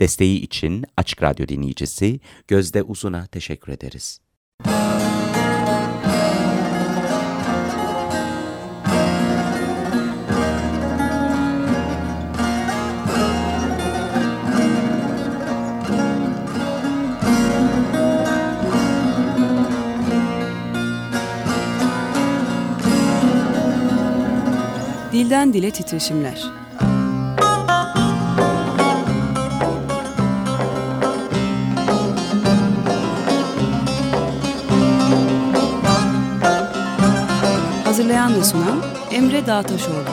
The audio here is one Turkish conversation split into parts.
Desteği için Açık Radyo dinleyicisi Gözde Uzun'a teşekkür ederiz. Dilden Dile Titreşimler Hazırlayan ve sunan Emre Dağtaşoğlu.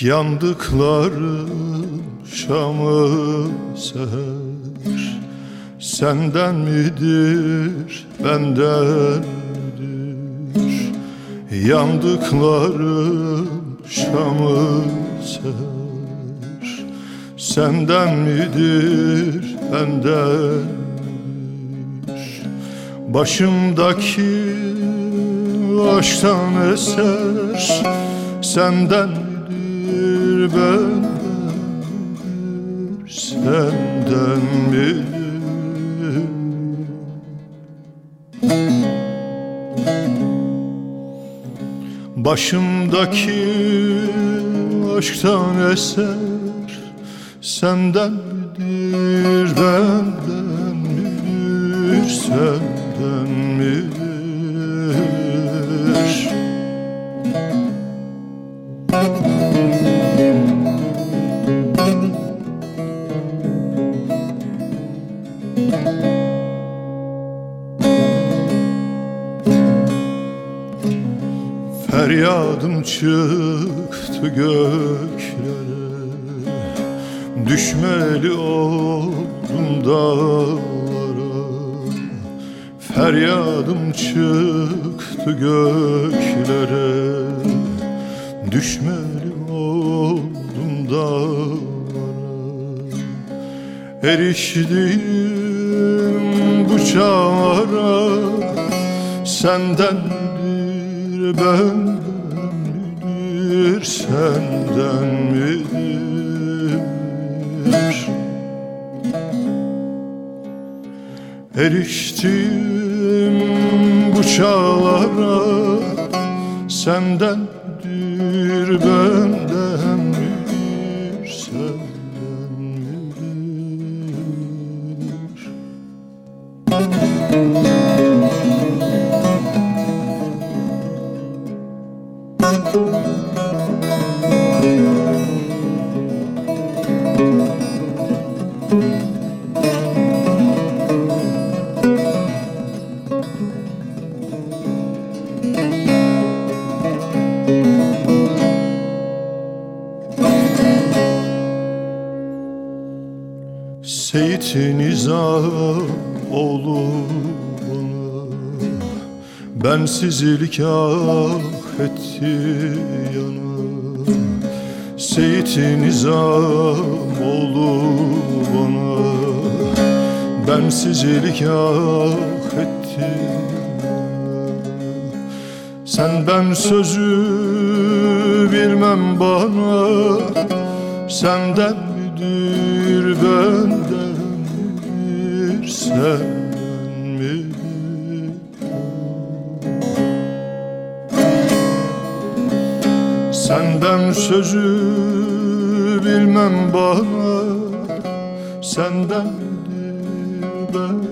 Yandıklarım Şam'ı seher Senden midir benden midir? Yandıklarım Şam'ı seher Senden midir benden midir? Başımdaki aşktan eser. Senden midir benden senden midir Başımdaki aşktan eser Senden midir benden midir senden midir çıktı göklere. Düşmeli oldum dağlara. Feryadım çıktı göklere. Düşmeli oldum dağlara. Eriştim bu çağlara Senden midir benden midir senden midir Eriştim bu çağlara Senden midir Seyit Nizam oğlu bana Bensizlik ah etti yana. Seyit Nizam oğlu bana Bensizlik ah etti Sen ben sözü bilmem bana. Senden midir benden midir senden sözü bilmem bana. Senden midir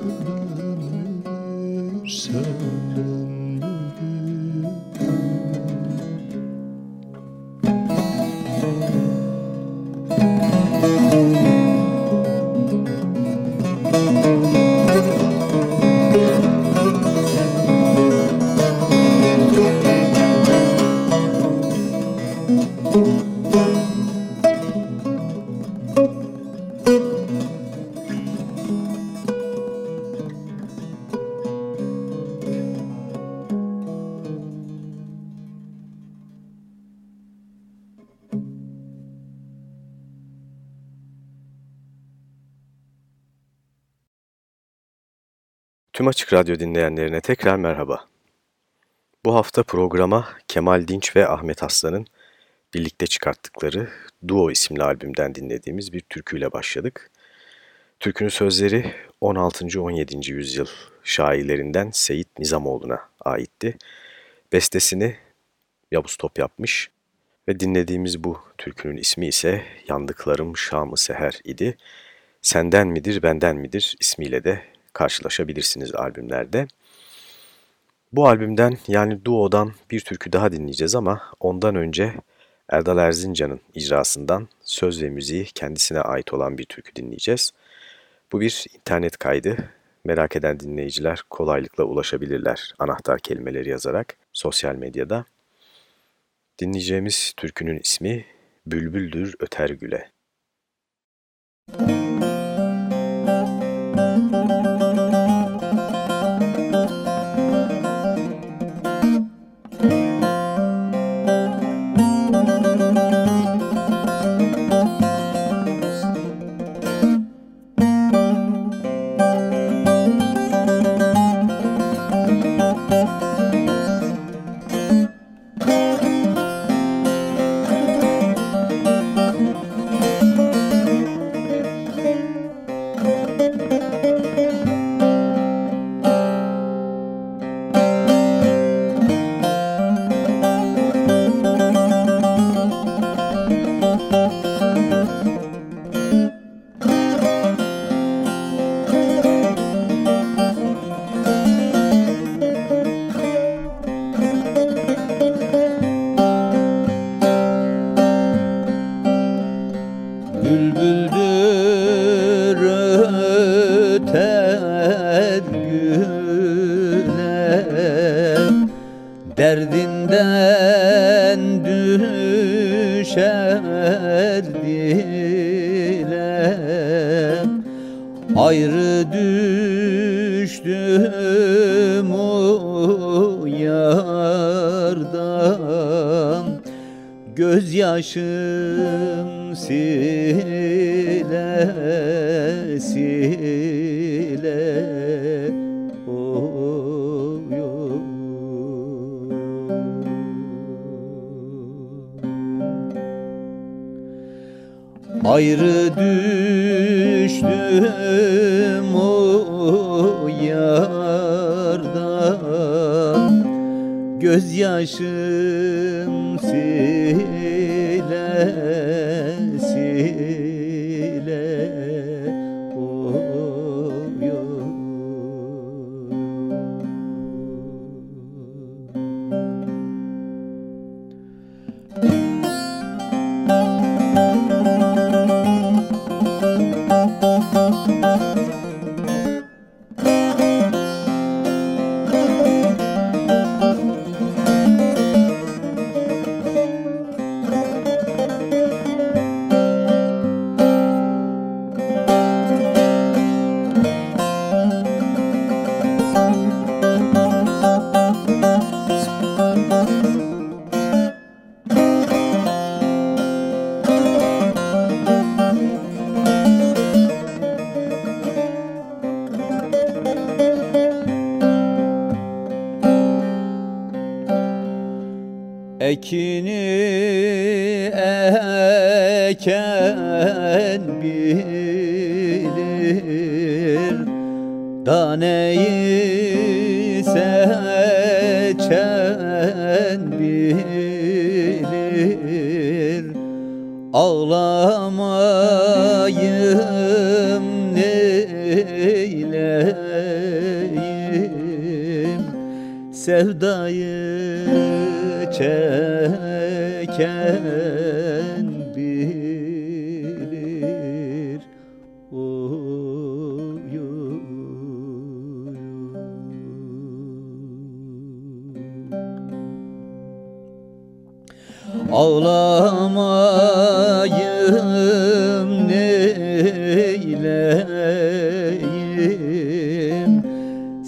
Tüm Açık Radyo dinleyenlerine tekrar merhaba. Bu hafta programa Kemal Dinç ve Ahmet Aslan'ın birlikte çıkarttıkları Duo isimli albümden dinlediğimiz bir türküyle başladık. Türkünün sözleri 16. 17. yüzyıl şairlerinden Seyit Nizamoğlu'na aitti. Bestesini Yavuz Top yapmış ve dinlediğimiz bu türkünün ismi ise Yandıklarım Şamı Seher idi. Senden midir benden midir ismiyle de karşılaşabilirsiniz albümlerde. Bu albümden yani Duo'dan bir türkü daha dinleyeceğiz ama ondan önce Erdal Erzincan'ın icrasından söz ve müziği kendisine ait olan bir türkü dinleyeceğiz. Bu bir internet kaydı. Merak eden dinleyiciler kolaylıkla ulaşabilirler anahtar kelimeleri yazarak sosyal medyada. Dinleyeceğimiz türkünün ismi Bülbüldür Öter Güle. Müzik Ayrı ekini eken bilir. Daneyi seçen bilir. Ağlamayım neyleyim? Sevdayı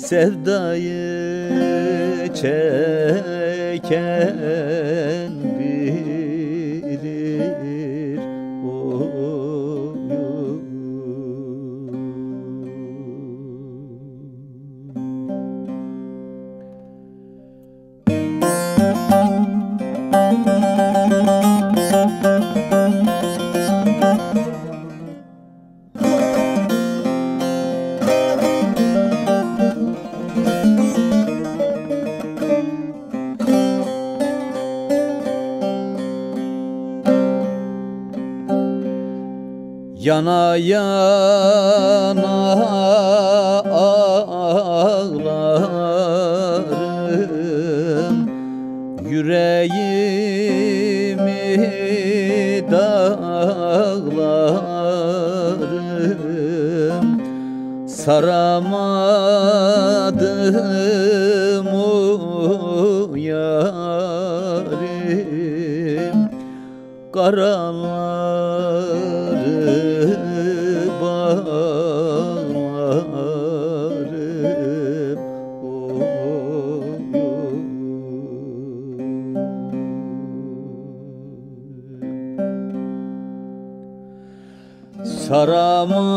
Sevdayı Yana yana ağlarım. Yüreğimi dağlarım. Saramadım o yarim Karaları Saramadım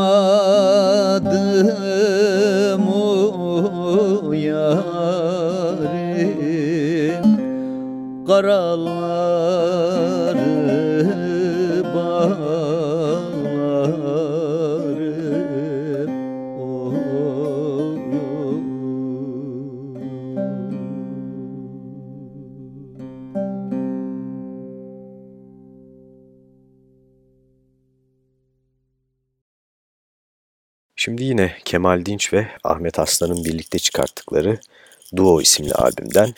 Kemal Dinç ve Ahmet Aslan'ın birlikte çıkarttıkları Duo isimli albümden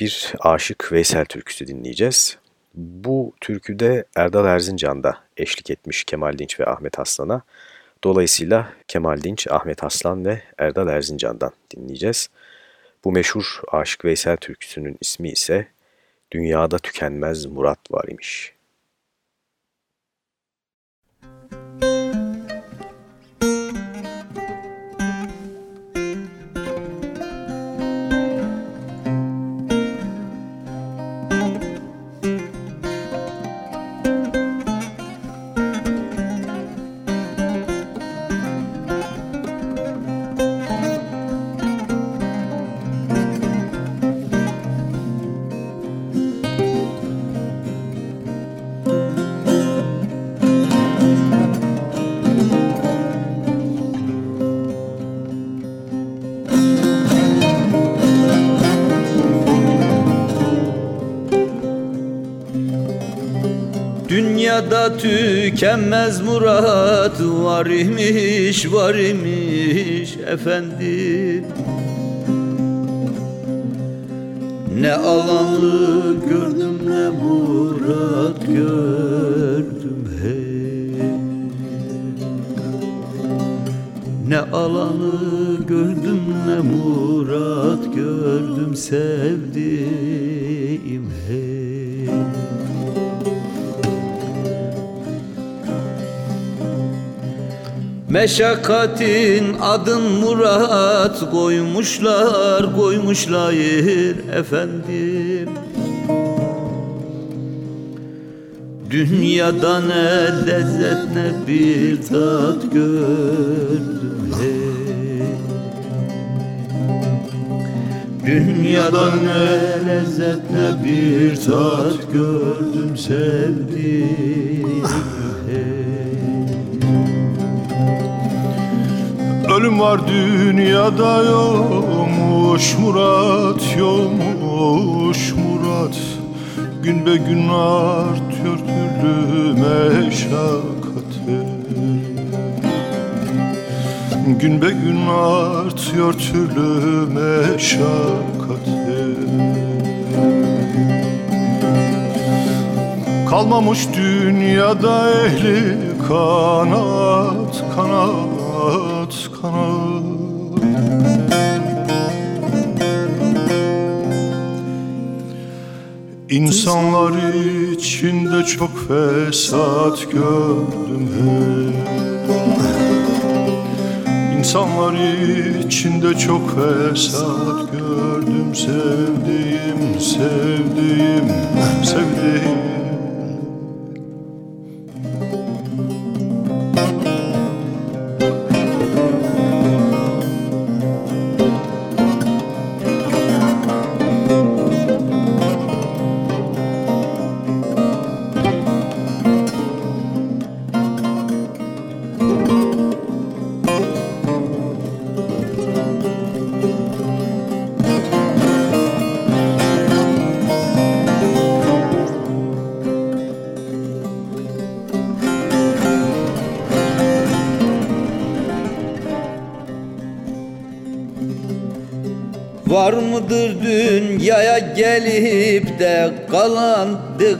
bir Aşık Veysel türküsü dinleyeceğiz. Bu türküde Erdal Erzincan da eşlik etmiş Kemal Dinç ve Ahmet Aslan'a. Dolayısıyla Kemal Dinç, Ahmet Aslan ve Erdal Erzincan'dan dinleyeceğiz. Bu meşhur Aşık Veysel türküsünün ismi ise Dünyada Tükenmez Murat Var imiş. Dünyada tükenmez murat. Var imiş var imiş efendim. Ne alanı gördüm ne murat gördüm hey Ne alanı gördüm ne murat gördüm sevdiğim Meşakkatin adın Murat koymuşlar koymuşlar efendim. Dünyada ne lezzet ne bir tat gördüm. Hey Dünyada ne lezzet ne bir tat gördüm sevdim Ölüm var dünyada yokmuş Murat yokmuş Murat. Gün be gün artıyor türlü meşakkatı Gün be gün artıyor türlü meşakkatı Kalmamış dünyada ehli kanat kanat kanat İnsanlar içinde çok fesat gördüm hey İnsanlar içinde çok fesat gördüm. Sevdiğim, sevdiğim, sevdiğim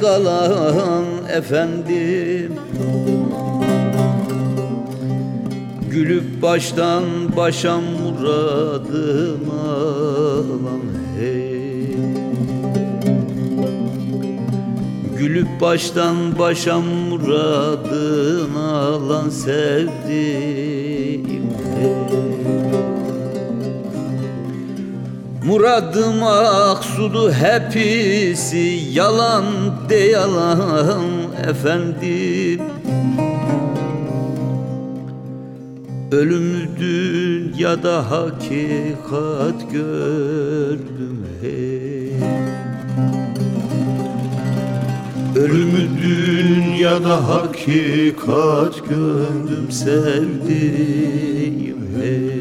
kalan efendim. Gülüp baştan başa muradım alan hey. Gülüp baştan başa muradın alan sevdim hey Muradım aksudu hepsi yalan de yalan efendim Ölümü dünyada hakikat gördüm hey Ölümü dünyada hakikat gördüm sevdiğim hey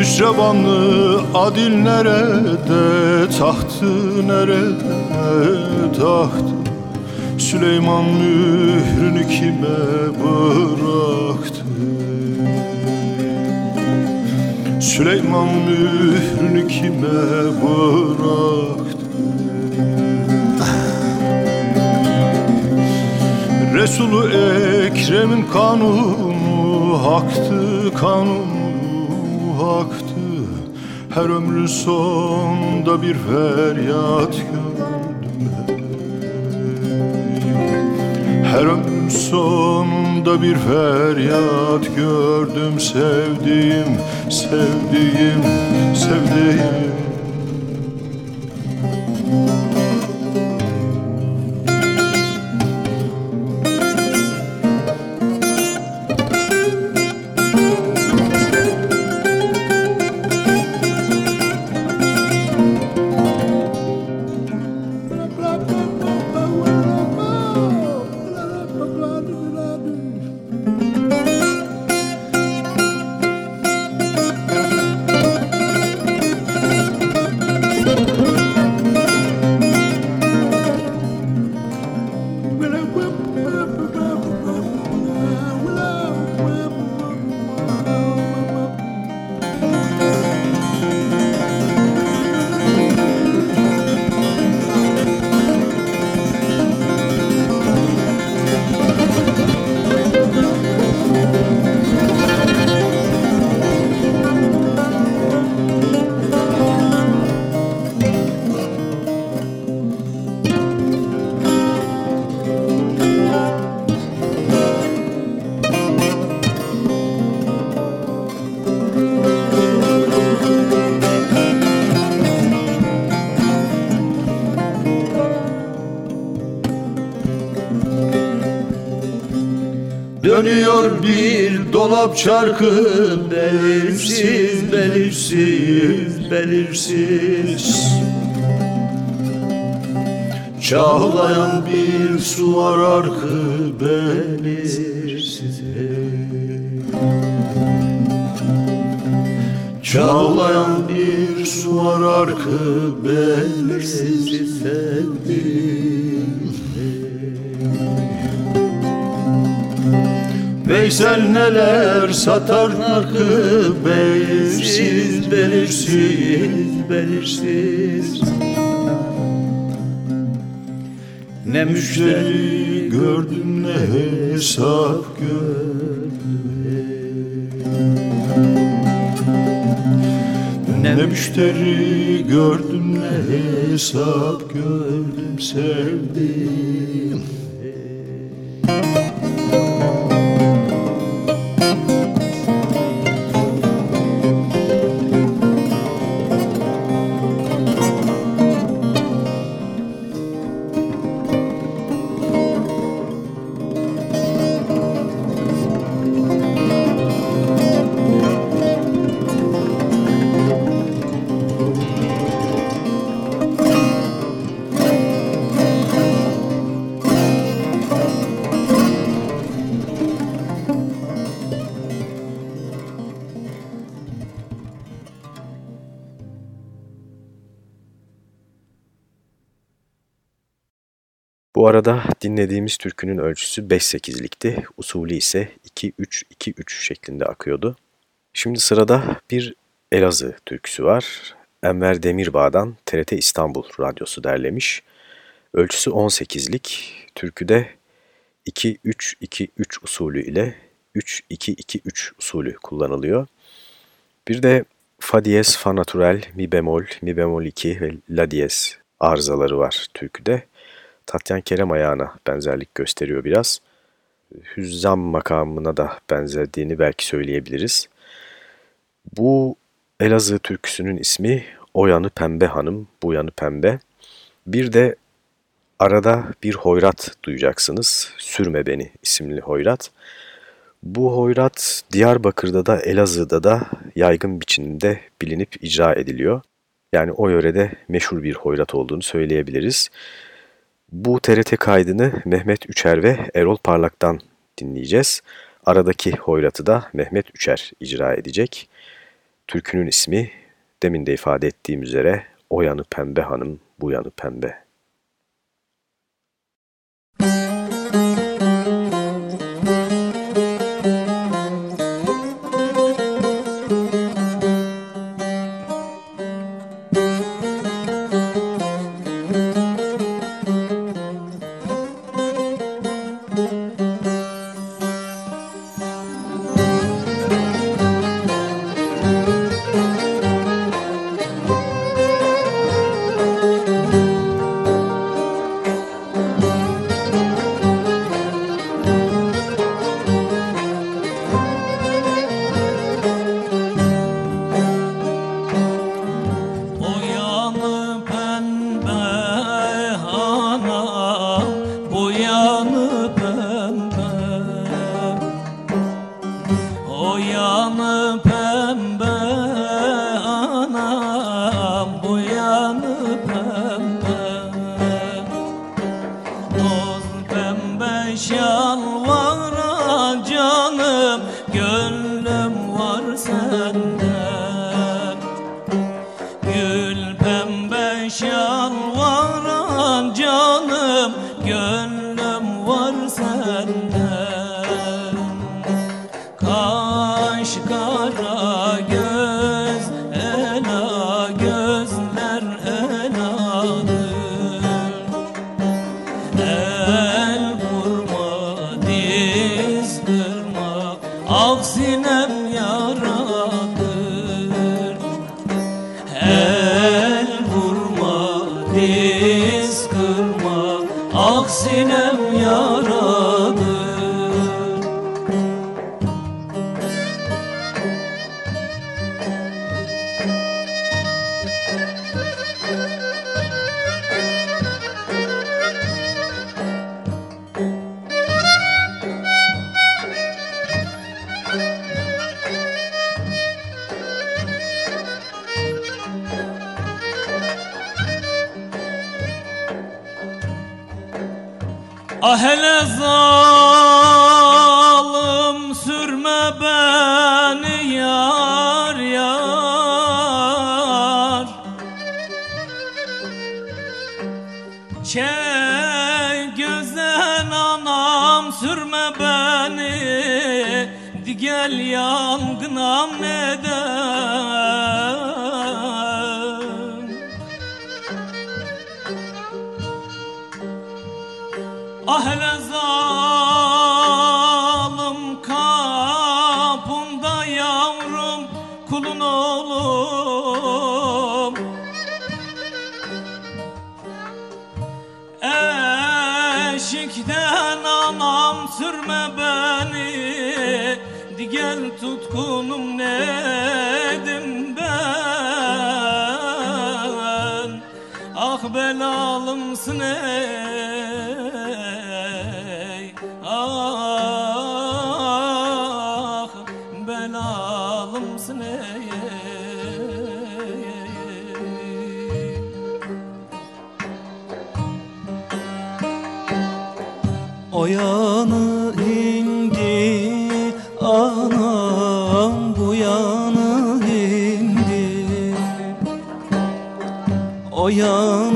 Hüsrevanlı adil nerede, tahtı nerede, tahtı? Süleyman mührünü kime bıraktı? Süleyman mührünü kime bıraktı? Resul-u Ekrem'in kanunu haktı kanunu haktı Her ömrün sonunda bir feryat gördüm. Her ömrün sonunda bir feryat gördüm. Sevdiğim, sevdiğim, sevdiğim Dönüyor bir dolap çarkı belirsiz, belirsiz, belirsiz Çağlayan bir su var arkı belirsiz. Çağlayan bir su var arkı belirsiz Veysel neler satar narkı belirsiz, belirsiz, belirsiz. Ne müşteri gördüm ne hesap gördüm. Ne müşteri gördüm ne hesap gördüm. Sevdim arada dinlediğimiz türkünün ölçüsü 5-8'likti, usulü ise 2-3-2-3 şeklinde akıyordu. Şimdi sırada bir Elazığ türküsü var. Enver Demirbağ'dan TRT İstanbul Radyosu derlemiş. Ölçüsü 18'lik, türküde 2-3-2-3 usulü ile 3-2-2-3 usulü kullanılıyor. Bir de fa diyez, fa natural, mi bemol, mi bemol 2 ve la diyez arızaları var türküde. Tatyan Kerem ayağına benzerlik gösteriyor biraz. Hüzzam makamına da benzediğini belki söyleyebiliriz. Bu Elazığ türküsünün ismi O yanı pembe hanım, bu yanı pembe. Bir de arada bir hoyrat duyacaksınız. Sürme beni isimli hoyrat. Bu hoyrat Diyarbakır'da da Elazığ'da da yaygın biçimde bilinip icra ediliyor. Yani o yörede meşhur bir hoyrat olduğunu söyleyebiliriz. Bu TRT kaydını Mehmet Üçer ve Erol Parlak'tan dinleyeceğiz. Aradaki hoyratı da Mehmet Üçer icra edecek. Türkünün ismi demin de ifade ettiğim üzere O yanı pembe hanım, bu yanı pembe. Ah Gel tutkunum nedim ben? Ah belalımsın ey O yanı O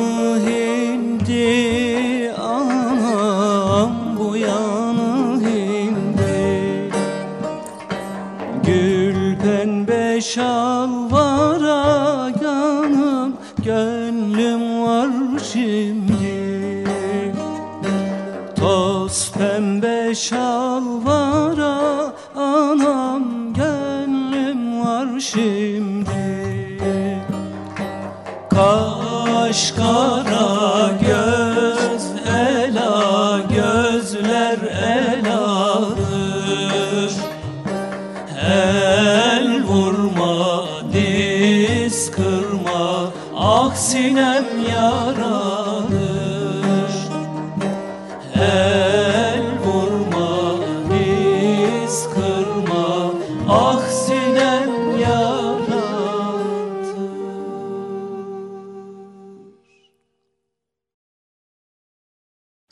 kırma ah sinem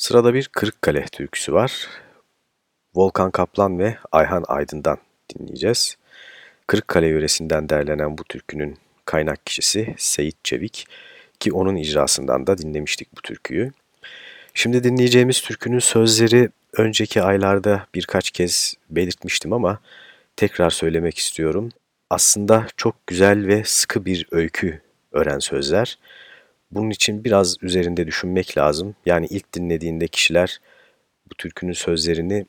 Sırada bir Kırıkkale türküsü var. Volkan Kaplan ve Ayhan Aydın'dan dinleyeceğiz. Kırıkkale yöresinden derlenen bu türkünün kaynak kişisi Seyit Çevik ki onun icrasından da dinlemiştik bu türküyü. Şimdi dinleyeceğimiz türkünün sözleri önceki aylarda birkaç kez belirtmiştim ama tekrar söylemek istiyorum. Aslında çok güzel ve sıkı bir öykü öğren sözler. Bunun için biraz üzerinde düşünmek lazım. Yani ilk dinlediğinde kişiler bu türkünün sözlerini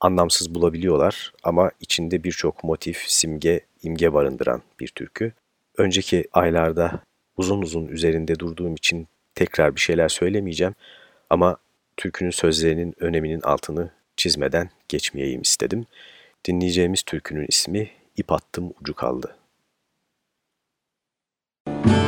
anlamsız bulabiliyorlar ama içinde birçok motif, simge, imge barındıran bir türkü. Önceki aylarda uzun uzun üzerinde durduğum için tekrar bir şeyler söylemeyeceğim ama türkünün sözlerinin öneminin altını çizmeden geçmeyeyim istedim. Dinleyeceğimiz türkünün ismi İp Attım Ucu Kaldı. İp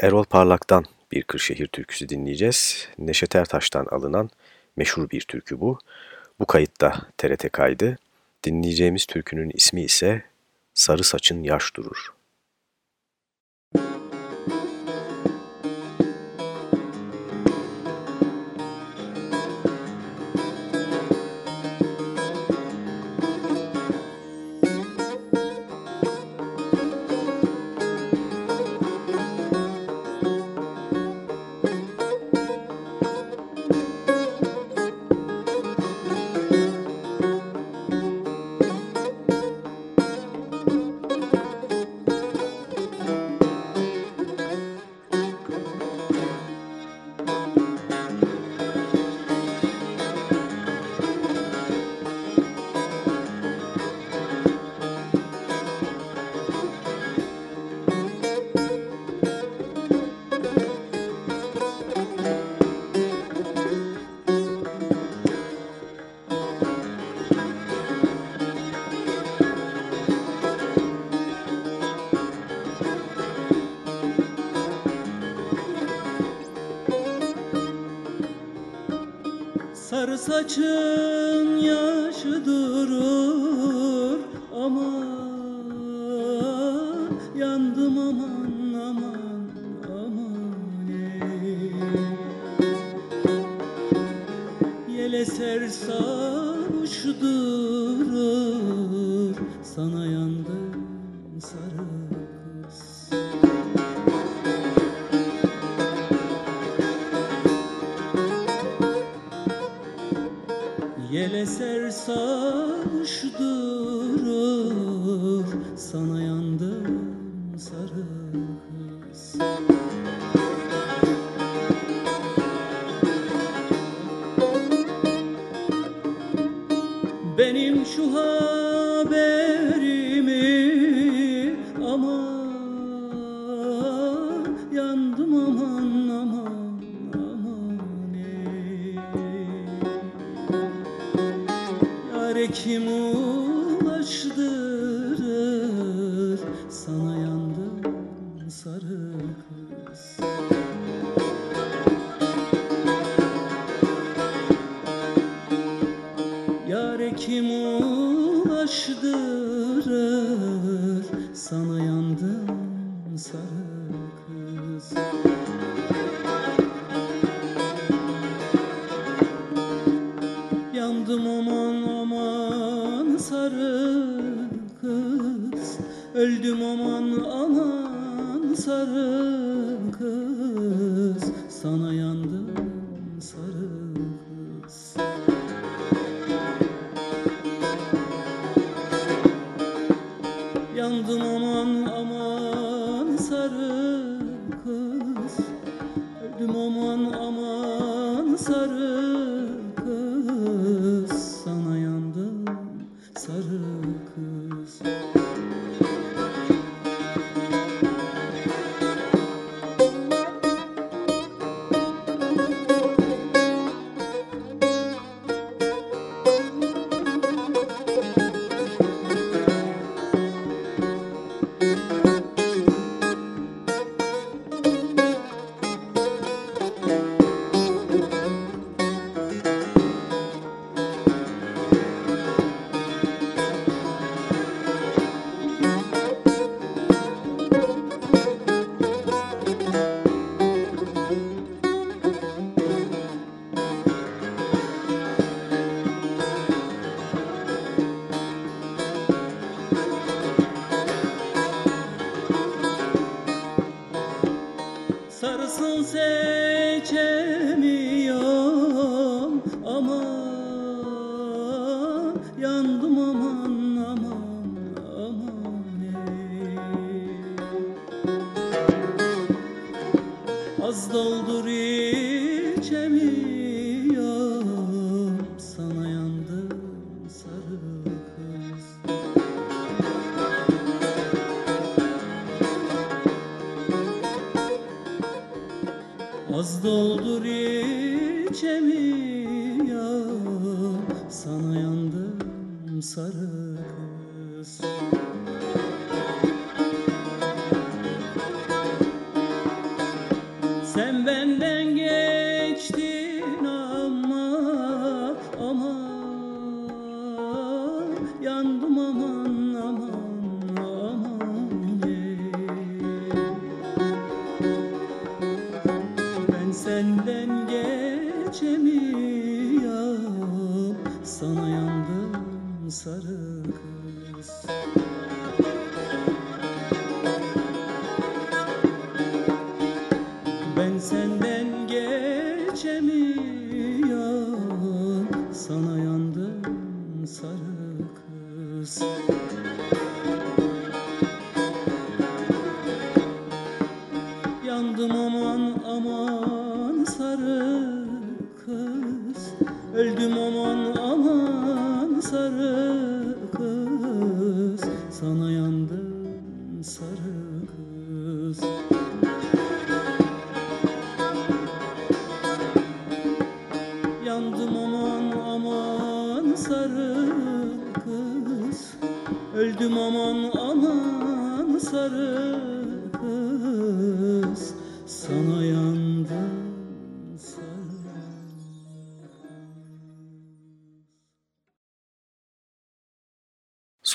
Erol Parlak'tan bir Kırşehir türküsü dinleyeceğiz. Neşet Ertaş'tan alınan meşhur bir türkü bu. Bu kayıtta TRT kaydı. Dinleyeceğimiz türkünün ismi ise Sarı Saçın Yaş Durur. saçım kim o? Öldüm aman aman sarı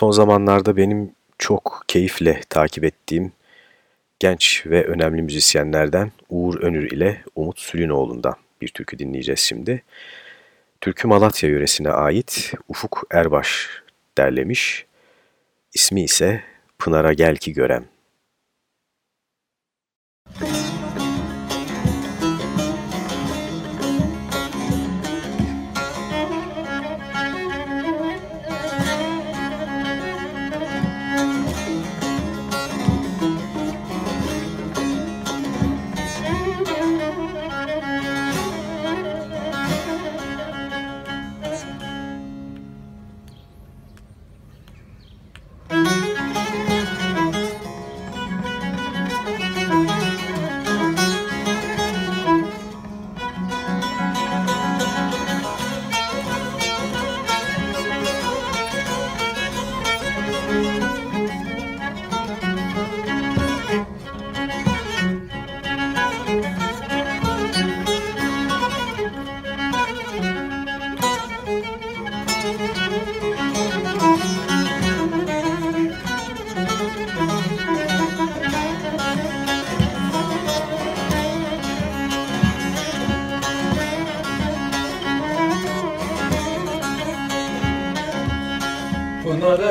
Son zamanlarda benim çok keyifle takip ettiğim genç ve önemli müzisyenlerden Uğur Önür ile Umut Sülünoğlu'ndan bir türkü dinleyeceğiz şimdi. Türkü Malatya yöresine ait Ufuk Erbaş derlemiş. İsmi ise Pınar'a Gel Ki Görem.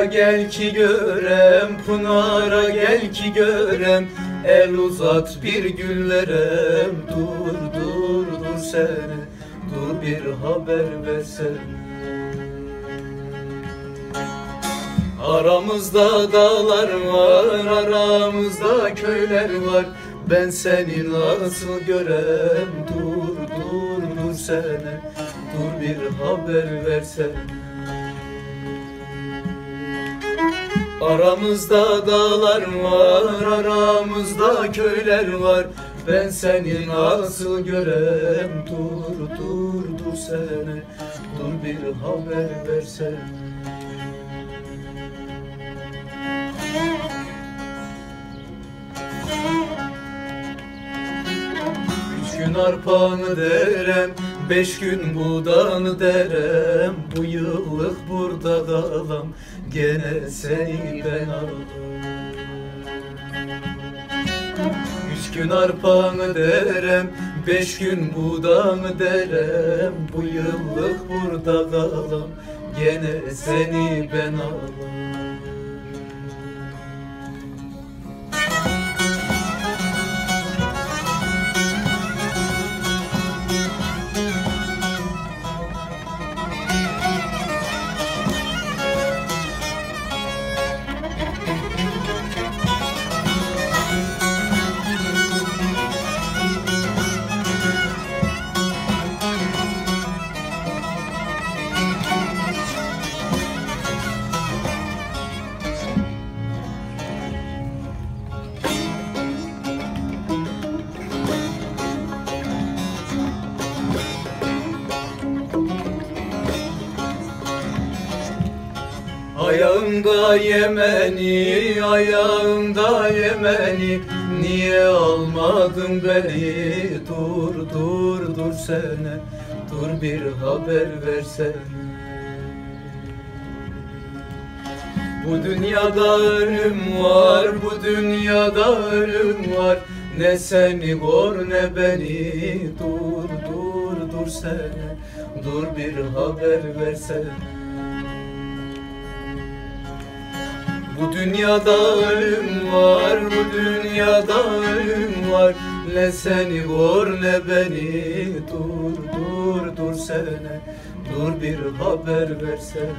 Pınar'a gel ki görem, Pınar'a gel ki görem. El uzat bir gül verem Dur dur dur seni. Dur bir haber versene. Aramızda dağlar var, aramızda köyler var. Ben seni nasıl görem? Dur dur dur seni. Dur bir haber versene Aramızda dağlar var, aramızda köyler var. Ben seni nasıl görem? Dur dur dur sene. Dur bir haber versene Üç gün arpanı derem Beş gün buğdanı derem. Bu yıllık burada kalam Gene seni ben alam Üç gün arpanı derem Beş gün buğdanı derem. Bu yıllık burada kalam Gene seni ben alam dur, dur bir haber versene. Bu dünyada ölüm var, bu dünyada ölüm var. Ne seni gör ne beni Dur, dur, dur sene. Dur bir haber versene. Bu dünyada ölüm var, bu dünyada ölüm var Ne seni gör ne beni Dur, dur, dur sene. Dur bir haber versene.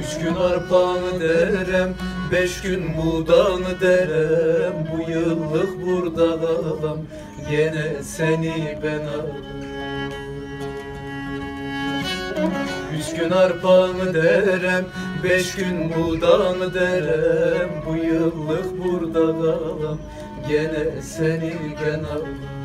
Üç gün arpanı derem, beş gün buğdanı derem. Bu yıllık burada kalam, gene seni ben alırım Üç gün arpanı derem, beş gün buğdanı derem? Bu yıllık burada kalam, gene seni ben alırım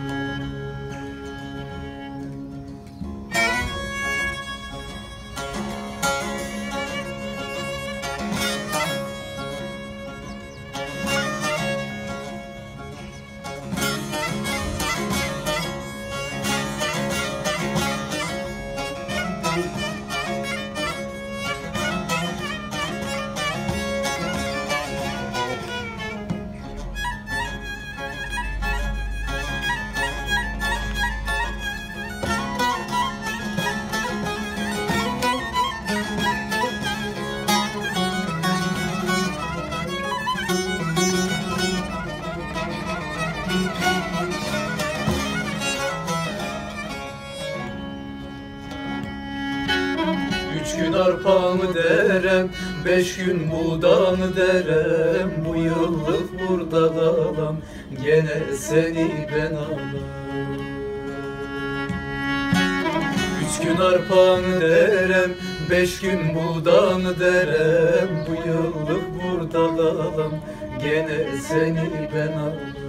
beş gün buğdanı derem Bu yıllık burada kalam, gene seni ben alam Üç gün arpanı derem, beş gün buğdanı derem Bu yıllık burada kalam, gene seni ben alam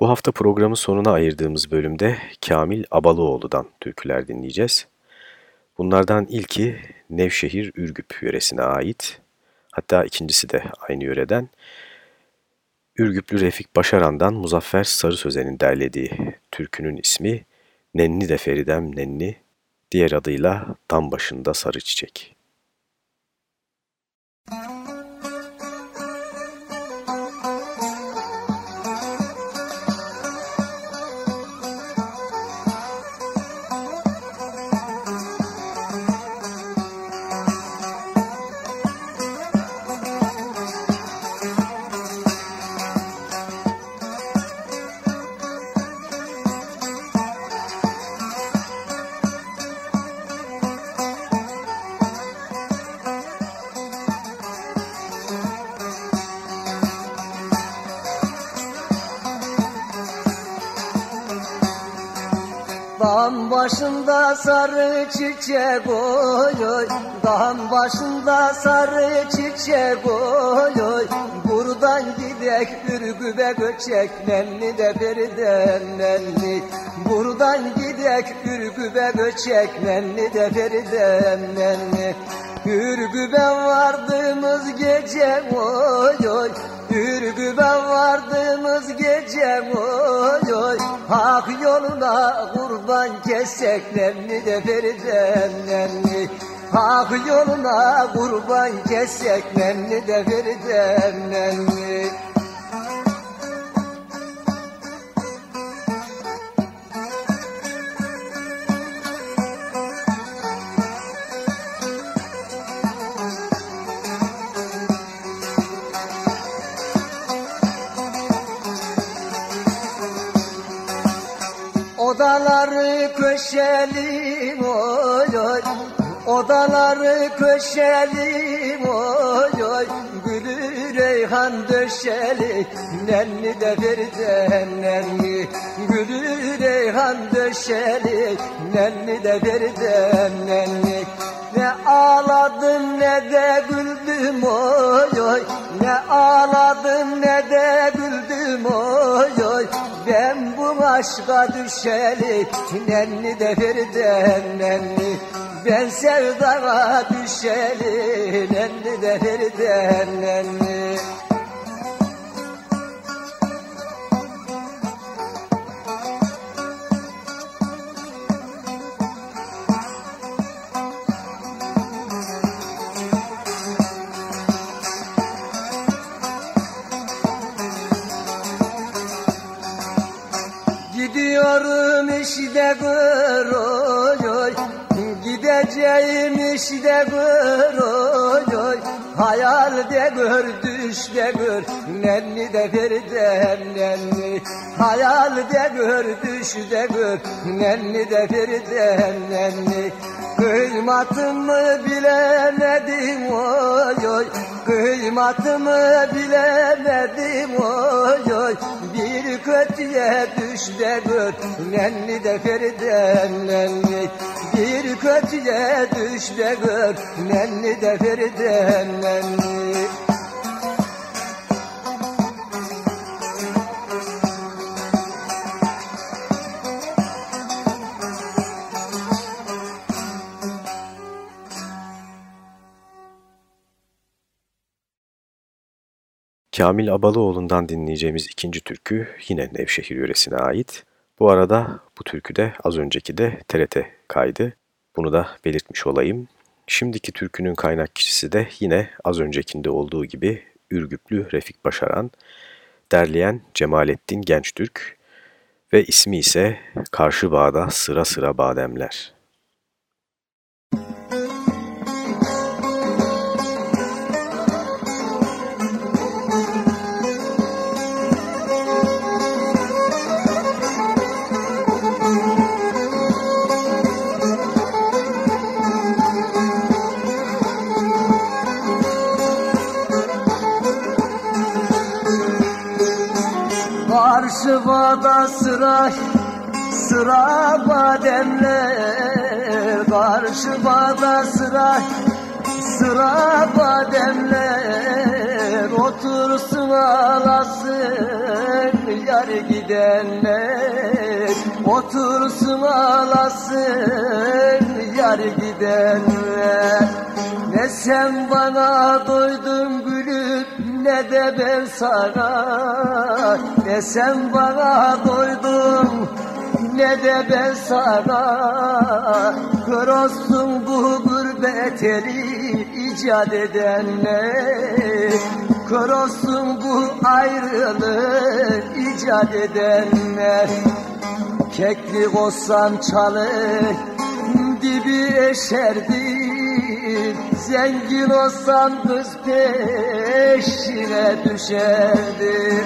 Bu hafta programın sonuna ayırdığımız bölümde Kamil Abalıoğlu'dan türküler dinleyeceğiz. Bunlardan ilki Nevşehir Ürgüp yöresine ait. Hatta ikincisi de aynı yöreden. Ürgüplü Refik Başaran'dan Muzaffer Sarı Sözen'in derlediği türkünün ismi Nenni de Feridem Nenni, diğer adıyla Dam Başında Sarı Çiçek. Dam başında sarı çiçek oy oy Dam başında sarı çiçek oy Buradan gidek ürgübe göçek Nenni de feriden nenni Buradan gidek ürgübe göçek Nenni de feriden nenni Ürgübe vardığımız gece oy Ürgübe vardığımız gece oy oy. Hak yoluna kurban kesecek nenni de feriden nenni Hak yoluna kurban kesecek nenni de feriden nenni döşelim oy oy. Odaları köşelim oy oy. Gülü reyhan döşeli. Nenni de verden nenni Gülü reyhan döşeli. Nenni de verden nenni ne ağladım ne de güldüm oy oy. Ne ağladım ne de güldüm oy aşka düşeli Nenni de verden nenni Ben sevdana düşeli Nenni de verden nenni Gidiyorum işte gör oy. Oy Gideceğim işte gör oy. Oy Hayal de gör düş de gör. Nenni de verden nenni Hayal de gör düş de gör. Nenni de verden nenni Kıymatımı bilemedim oy oy. Kıymatımı bilemedim oy oy. Bir kötüye düş de gör Nenni de feriden nenni. Bir kötüye düş de gör Nenni de feriden nenni Kamil Abalıoğlu'ndan dinleyeceğimiz ikinci türkü yine Nevşehir yöresine ait. Bu arada bu türkü de az önceki de TRT kaydı. Bunu da belirtmiş olayım. Şimdiki türkünün kaynak kişisi de yine az öncekinde olduğu gibi Ürgüplü Refik Başaran, derleyen Cemalettin Gençtürk ve ismi ise Karşı Bağda Sıra Sıra Bademler. Bağda sıra sıra bademler Karşı bağda sıra sıra bademler Otursun ağlasın yar gidenler. Otursun ağlasın yar gidenler. Ne sen bana doydun gülüp ne de ben sana Ne sen bana doydun. Ne de ben sana Kör olsun bu gurbet eli icat edenler Kör olsun bu ayrılığı icat edenler Keklik olsam çalır dibi eşerdi Zengin olsam kız peşine düşerdi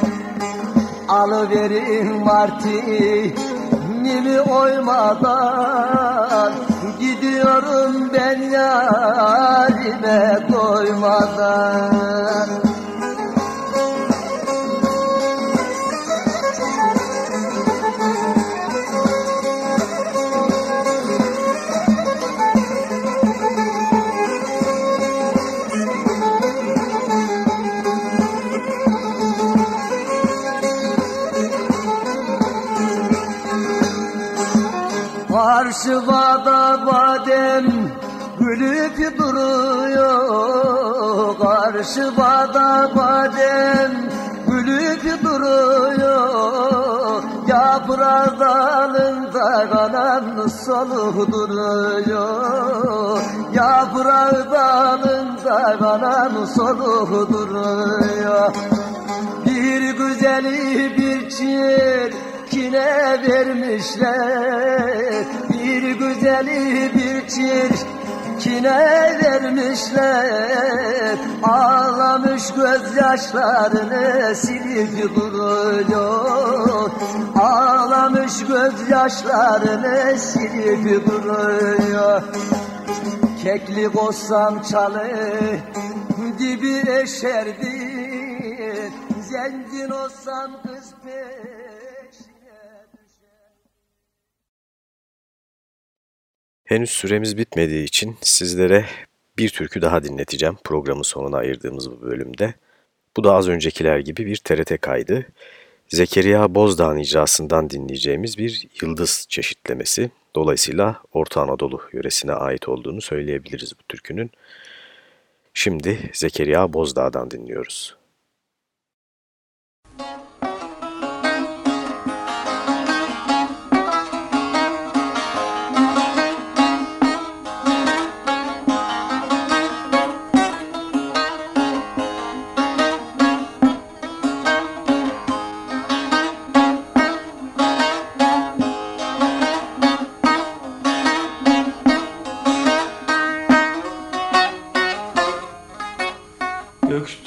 Alıverin martinimi oymadan. Gidiyorum ben yarime doymadan kanan soluğu duruyor Yaprağı dalında kanan soluğu duruyor Bir güzeli bir çirkine vermişler. Bir güzeli bir çirkine vermişler Ağlamış gözyaşlarını silip duruyor Ağlamış gözyaşlarını silip duruyor Keklik olsam çalı dibi eşerdi. Zengin olsam kız peşine Henüz süremiz bitmediği için sizlere bir türkü daha dinleteceğim programın sonuna ayırdığımız bu bölümde. Bu da az öncekiler gibi bir TRT kaydı. Zekeriya Bozdağ'ın icrasından dinleyeceğimiz bir yıldız çeşitlemesi. Dolayısıyla Orta Anadolu yöresine ait olduğunu söyleyebiliriz bu türkünün. Şimdi Zekeriya Bozdağ'dan dinliyoruz.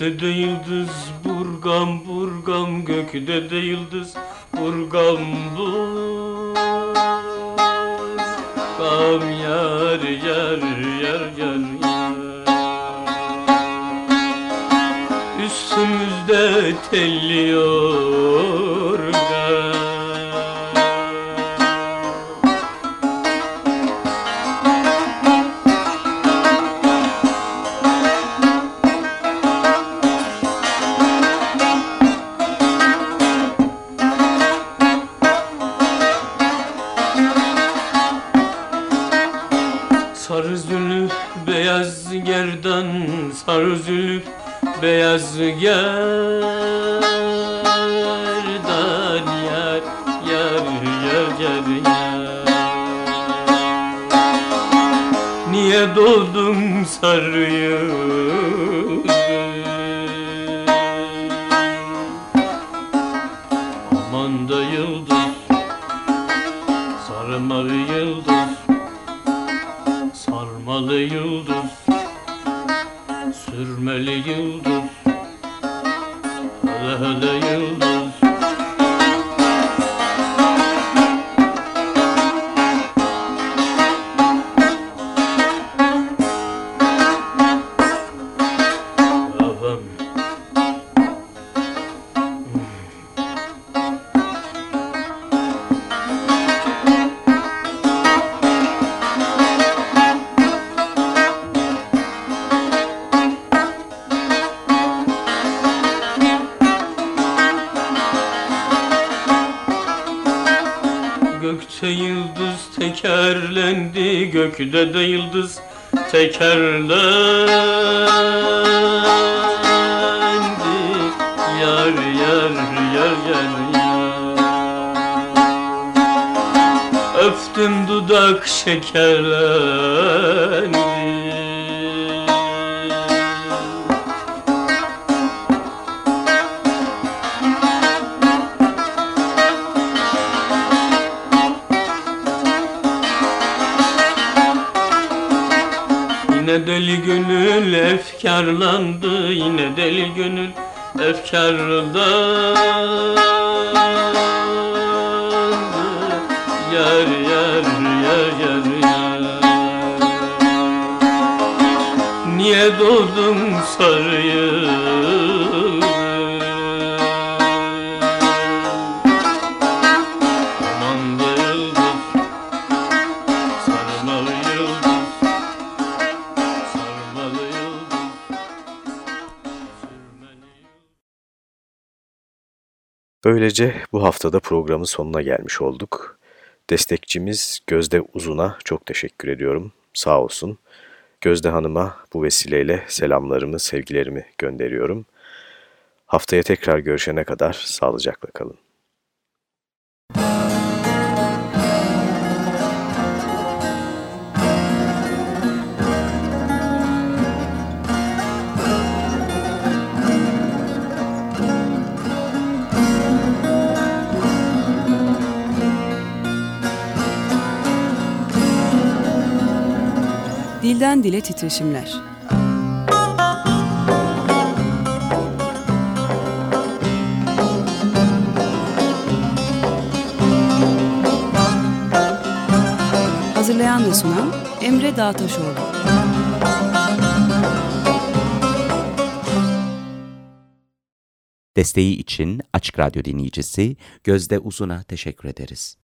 Gökte de yıldız burgam burgam gökte de yıldız burgam burgam yar yar yar yar Üstümüzde telli Sarı zülüf beyaz gerdan Sarı zülüf beyaz gerdan Yar yar yar yar yar. Niye doldun sarı tekerlendi Yine deli gönül efkarlandı Yine deli gönül efkarlandı. Yar yar yar yar yar. Niye doğdun sarı Böylece bu haftada programın sonuna gelmiş olduk. Destekçimiz Gözde Uzun'a çok teşekkür ediyorum. Sağ olsun. Gözde Hanım'a bu vesileyle selamlarımı, sevgilerimi gönderiyorum. Haftaya tekrar görüşene kadar sağlıcakla kalın. Dilden dile titreşimler. Hazırlayan ve sunan Emre Dağtaşoğlu. Desteği için Açık Radyo dinleyicisi Gözde Uzun'a teşekkür ederiz.